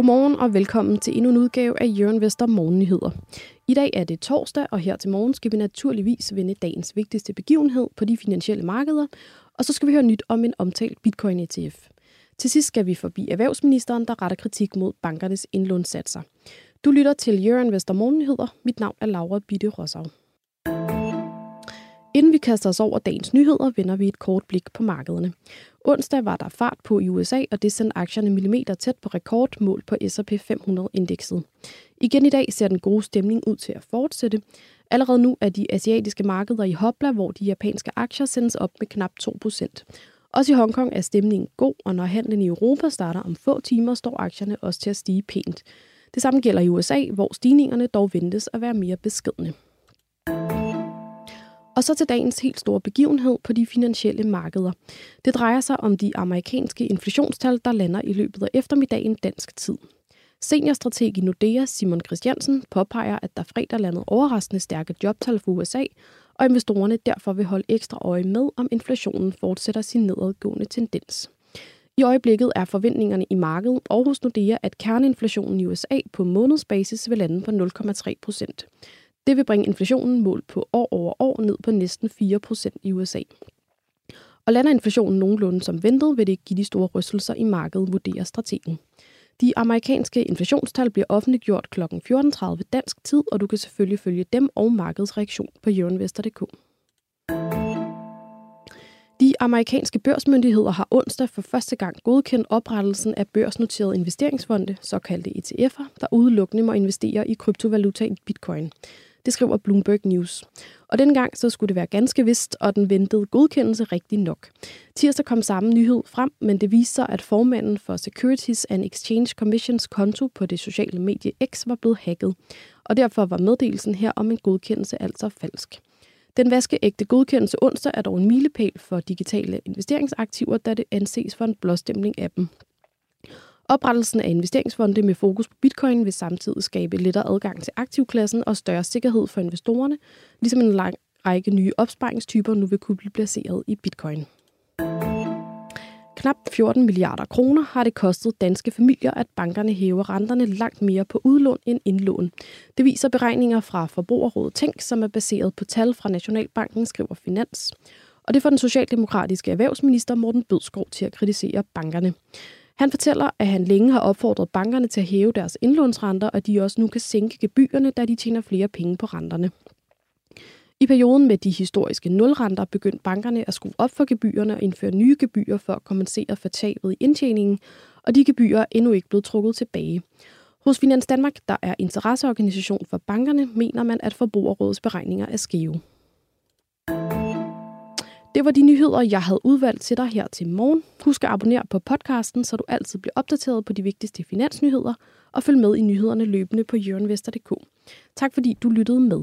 Godmorgen og velkommen til endnu en udgave af Jørgen Vester Morgennyheder. I dag er det torsdag, og her til morgen skal vi naturligvis vende dagens vigtigste begivenhed på de finansielle markeder, og så skal vi høre nyt om en omtalt Bitcoin-ETF. Til sidst skal vi forbi erhvervsministeren, der retter kritik mod bankernes indlånssatser. Du lytter til Jørgen Vester Morgennyheder. Mit navn er Laura Bitte Rosau. Inden vi kaster os over dagens nyheder, vender vi et kort blik på markederne. Onsdag var der fart på i USA, og det sendte aktierne millimeter tæt på rekordmål på S&P 500-indekset. Igen i dag ser den gode stemning ud til at fortsætte. Allerede nu er de asiatiske markeder i hopla, hvor de japanske aktier sendes op med knap 2%. Også i Hongkong er stemningen god, og når handlen i Europa starter om få timer, står aktierne også til at stige pænt. Det samme gælder i USA, hvor stigningerne dog ventes at være mere beskedne. Og så til dagens helt store begivenhed på de finansielle markeder. Det drejer sig om de amerikanske inflationstal, der lander i løbet af eftermiddagen dansk tid. Seniorstrateg i Nordea, Simon Christiansen, påpeger, at der fredag landede overraskende stærke jobtal for USA, og investorerne derfor vil holde ekstra øje med, om inflationen fortsætter sin nedadgående tendens. I øjeblikket er forventningerne i markedet og hos Nordea, at kerneinflationen i USA på månedsbasis vil lande på 0,3 procent. Det vil bringe inflationen målt på år over år ned på næsten 4% i USA. Og lander inflationen nogenlunde som ventet, vil det ikke give de store rystelser i markedet, vurderer strategen. De amerikanske inflationstal bliver offentliggjort kl. 14.30 dansk tid, og du kan selvfølgelig følge dem og markedets reaktion på euroinvestor.dk. De amerikanske børsmyndigheder har onsdag for første gang godkendt oprettelsen af børsnoterede investeringsfonde, såkaldte ETF'er, der udelukkende må investere i kryptovalutaen bitcoin. Det skriver Bloomberg News. Og dengang så skulle det være ganske vist, og den ventede godkendelse rigtig nok. Tirsdag kom samme nyhed frem, men det viste sig, at formanden for Securities and Exchange Commissions konto på det sociale medie X var blevet hacket. Og derfor var meddelelsen her om en godkendelse altså falsk. Den vaskeægte godkendelse onsdag er dog en milepæl for digitale investeringsaktiver, da det anses for en blåstemning af dem. Oprettelsen af investeringsfonde med fokus på bitcoin vil samtidig skabe lettere adgang til aktivklassen og større sikkerhed for investorerne, ligesom en lang række nye opsparingstyper nu vil kunne blive placeret i bitcoin. Knap 14 milliarder kroner har det kostet danske familier, at bankerne hæver renterne langt mere på udlån end indlån. Det viser beregninger fra Forbrugerrådet Tænk, som er baseret på tal fra Nationalbanken, skriver Finans. Og det får den socialdemokratiske erhvervsminister Morten Bødskov til at kritisere bankerne. Han fortæller, at han længe har opfordret bankerne til at hæve deres indlånsrenter, og de også nu kan sænke gebyrerne, da de tjener flere penge på renterne. I perioden med de historiske nulrenter begyndte bankerne at skrue op for gebyrerne og indføre nye gebyrer for at kompensere for tabet i indtjeningen, og de gebyrer er endnu ikke blevet trukket tilbage. Hos Finans Danmark, der er interesseorganisation for bankerne, mener man, at forbrugerrådets beregninger er skæve. Det var de nyheder, jeg havde udvalgt til dig her til morgen. Husk at abonnere på podcasten, så du altid bliver opdateret på de vigtigste finansnyheder, og følg med i nyhederne løbende på jørgenvester.dk. Tak fordi du lyttede med.